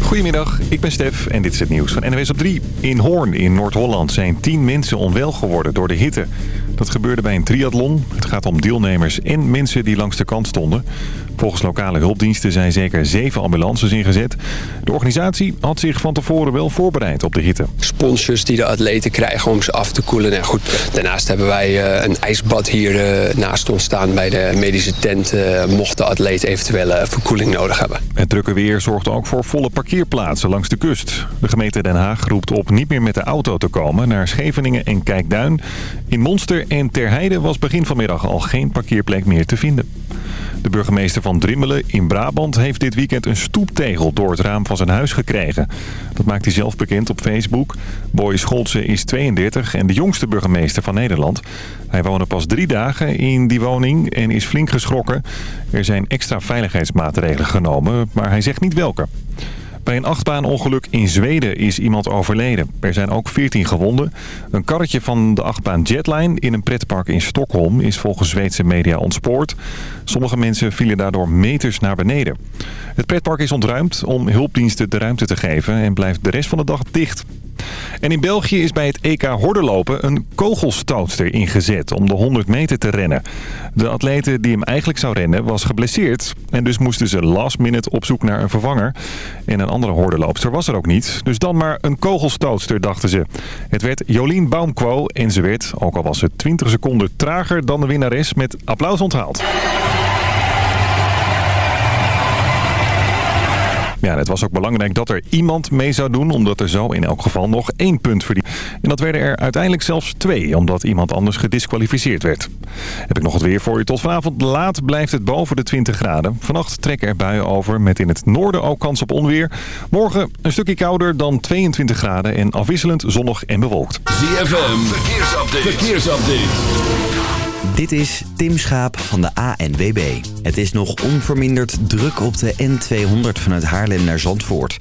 Goedemiddag, ik ben Stef en dit is het nieuws van NWS op 3. In Hoorn in Noord-Holland zijn 10 mensen onwel geworden door de hitte. Dat gebeurde bij een triathlon. Het gaat om deelnemers en mensen die langs de kant stonden. Volgens lokale hulpdiensten zijn zeker zeven ambulances ingezet. De organisatie had zich van tevoren wel voorbereid op de hitte. Sponsors die de atleten krijgen om ze af te koelen. En goed, daarnaast hebben wij eh, een ijsbad hier eh, naast ons staan bij de medische tent. Uh, mocht de atleet eventuele verkoeling nodig hebben. Het drukke weer zorgt ook voor volle parkeerplaatsen langs de kust. De gemeente Den Haag roept op niet meer met de auto te komen naar Scheveningen en Kijkduin. In Monster en Terheide was begin vanmiddag al geen parkeerplek meer te vinden. De burgemeester van Drimmelen in Brabant heeft dit weekend een stoeptegel door het raam van zijn huis gekregen. Dat maakt hij zelf bekend op Facebook. Boy Scholze is 32 en de jongste burgemeester van Nederland. Hij woonde pas drie dagen in die woning en is flink geschrokken. Er zijn extra veiligheidsmaatregelen genomen, maar hij zegt niet welke. Bij een achtbaanongeluk in Zweden is iemand overleden. Er zijn ook 14 gewonden. Een karretje van de achtbaan Jetline in een pretpark in Stockholm is volgens Zweedse media ontspoord. Sommige mensen vielen daardoor meters naar beneden. Het pretpark is ontruimd om hulpdiensten de ruimte te geven en blijft de rest van de dag dicht. En in België is bij het EK hordenlopen een kogelstootster ingezet om de 100 meter te rennen. De atlete die hem eigenlijk zou rennen was geblesseerd. En dus moesten ze last minute op zoek naar een vervanger. En een andere hordenloopster was er ook niet. Dus dan maar een kogelstootster, dachten ze. Het werd Jolien Baumquo en ze werd, ook al was het 20 seconden trager dan de winnares, met applaus onthaald. Ja, het was ook belangrijk dat er iemand mee zou doen... omdat er zo in elk geval nog één punt verdient. En dat werden er uiteindelijk zelfs twee... omdat iemand anders gedisqualificeerd werd. Heb ik nog het weer voor je. Tot vanavond laat blijft het boven de 20 graden. Vannacht trekken er buien over met in het noorden ook kans op onweer. Morgen een stukje kouder dan 22 graden... en afwisselend zonnig en bewolkt. ZFM, verkeersupdate. verkeersupdate. Dit is Tim Schaap van de ANWB. Het is nog onverminderd druk op de N200 vanuit Haarlem naar Zandvoort.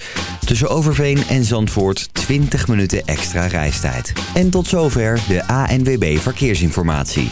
Tussen Overveen en Zandvoort 20 minuten extra reistijd. En tot zover de ANWB Verkeersinformatie.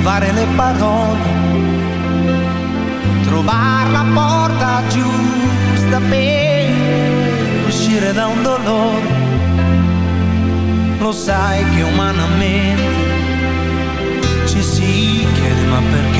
trovare le parole, trovare la porta giusta per uscire da un dolore. Lo sai che umanamente ci si chiede ma perché è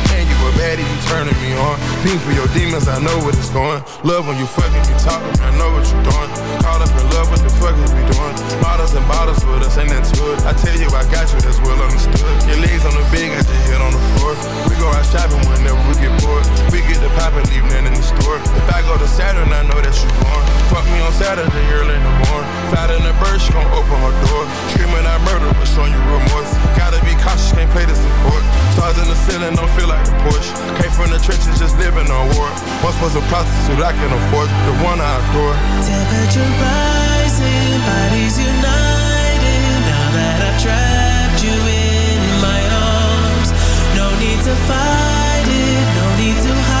And you you turning me on. Fiend for your demons, I know what it's going. Love when you fucking me talking, I know what you're doing. Caught up in love, what the fuck is we doing? Bottles and bottles with us, ain't that it? I tell you, I got you, that's well understood. Your legs on the bed, got your head on the floor. We go out shopping whenever we get bored. We get the pop and leave nothing in the store. If I go to Saturn, I know that you're born. Fuck me on Saturday, early in the morning. Fat in the bird, she gon' open her door. Screaming out murder, but showing you remorse. Gotta be cautious, can't play the support. Stars in the ceiling, don't feel like a Porsche. Came from the trenches, just living on war. Once was a prostitute, I can afford the one I adore. Temperature rising, bodies united. Now that I've trapped you in my arms, no need to fight it, no need to hide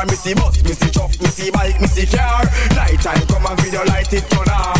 car, me see bus, me see truck, me see bike, me see car. Night time come and video light it turn on.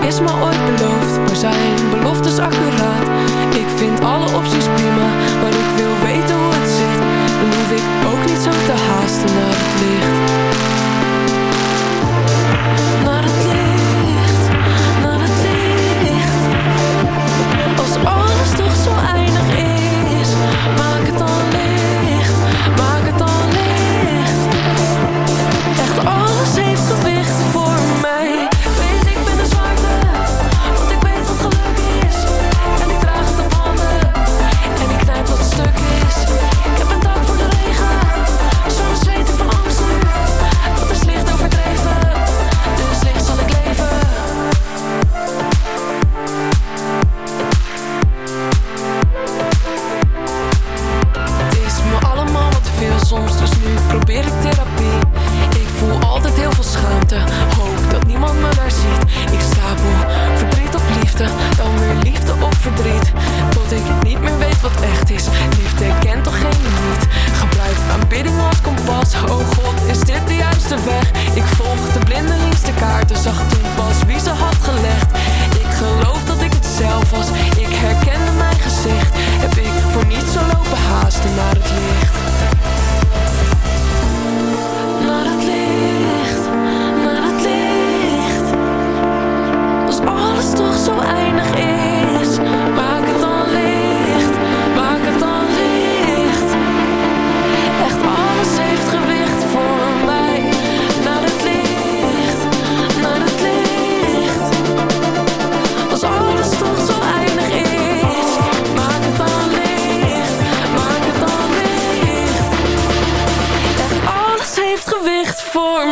is me ooit beloofd. Maar zijn beloftes accuraat. Ik vind alle opties prima Maar ik wil weten hoe het zit. Dan ik ook niet zo te haasten naar het licht. for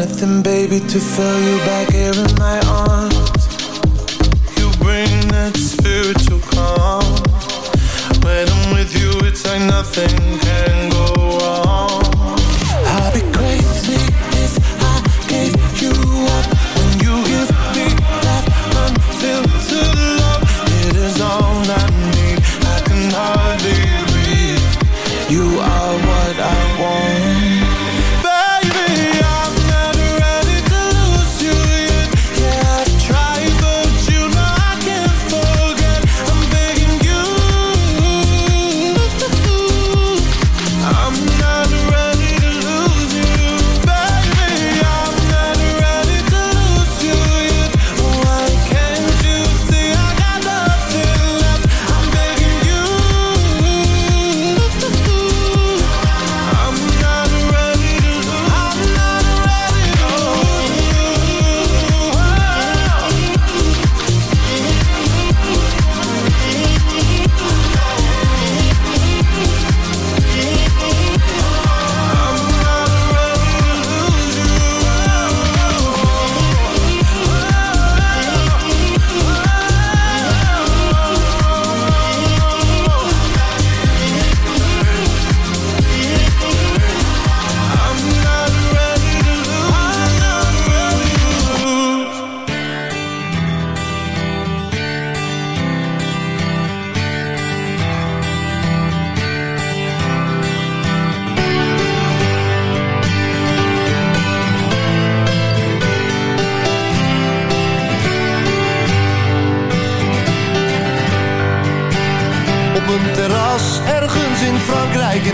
anything, baby, to fill you back here in my arms.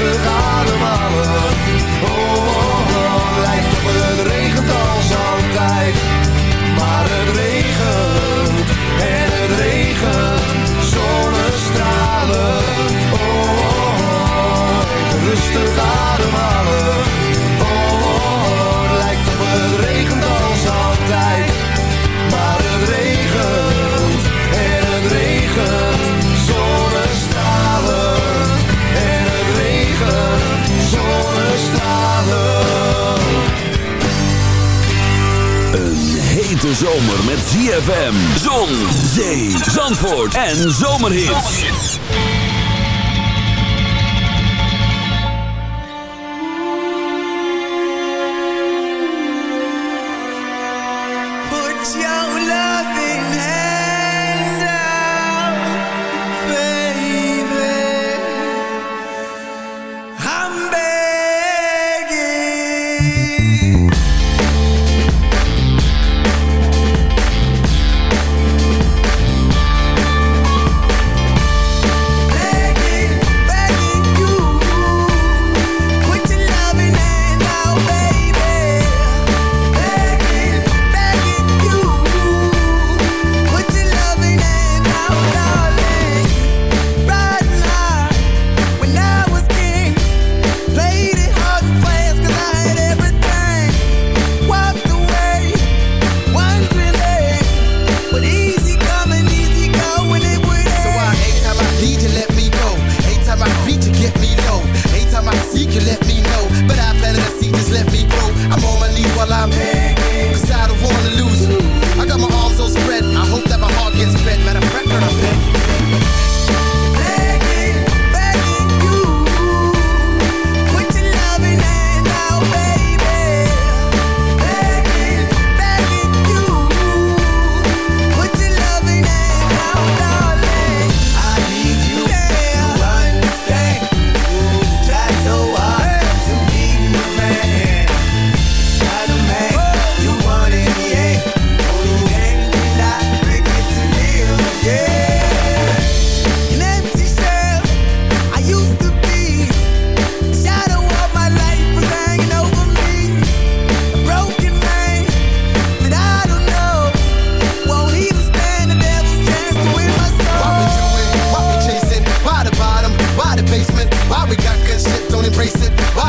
Rustig ademhalen. Oh, oh, oh. lijkt op het regent als altijd. Maar het regent en het regent. Zonnestralen. Oh, oh, oh. rustig ademhalen. Hete zomer met ZFM, zon, zee, zandvoort en zomerhits. Put your loving hand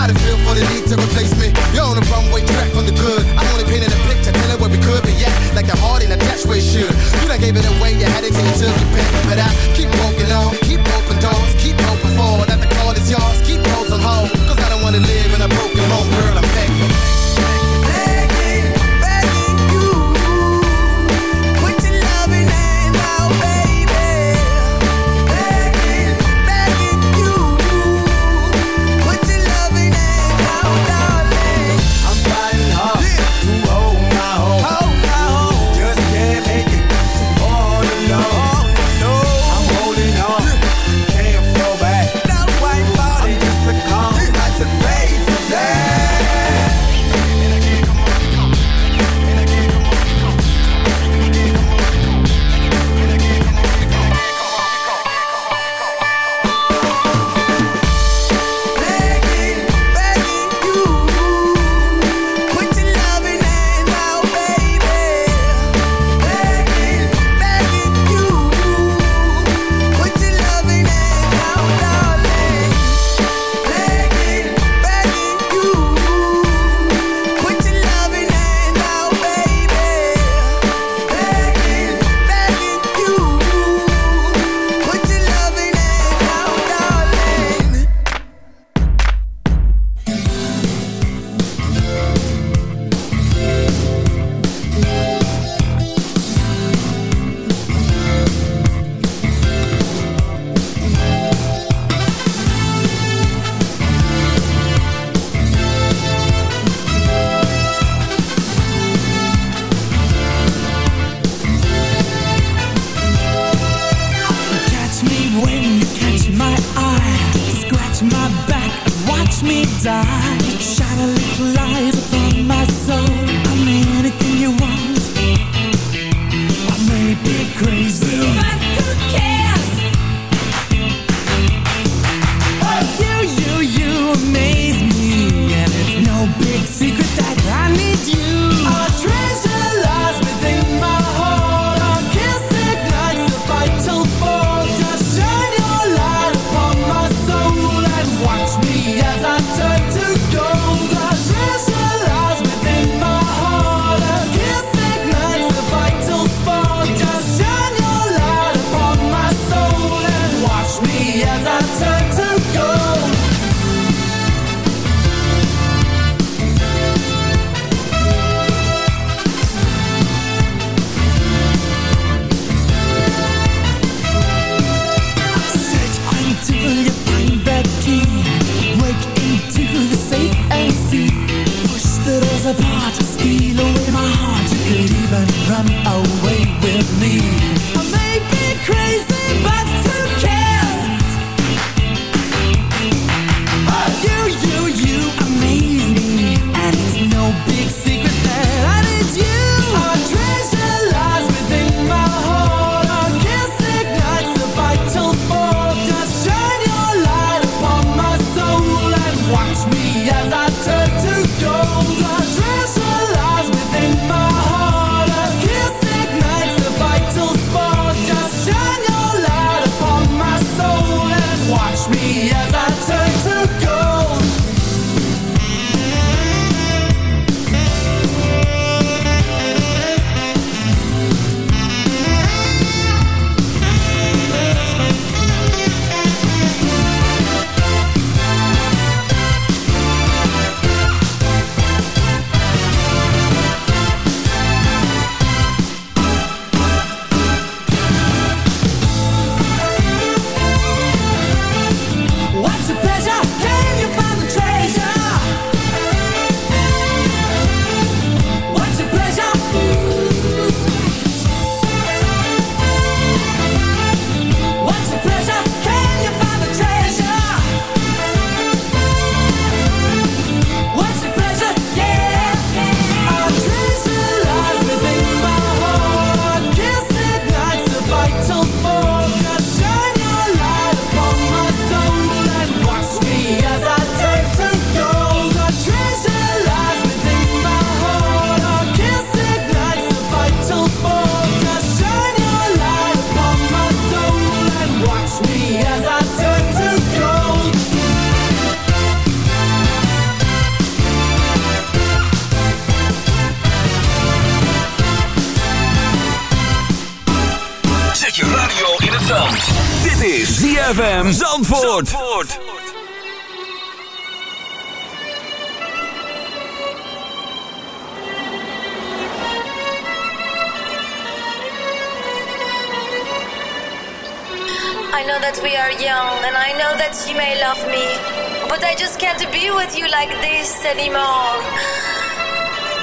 body feel for the need to replace die.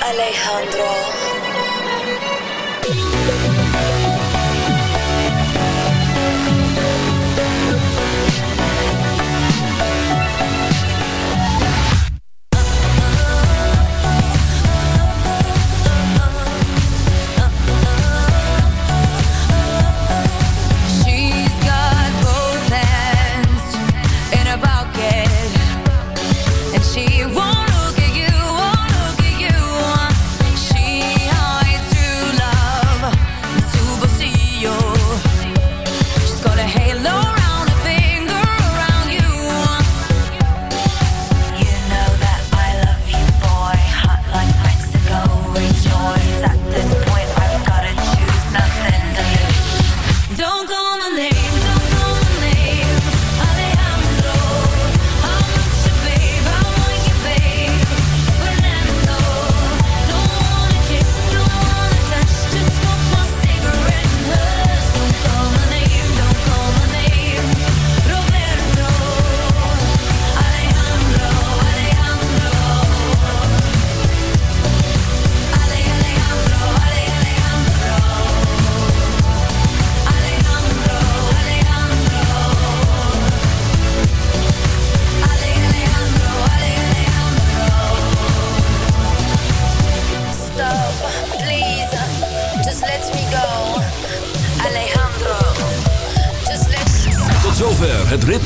Alejandro.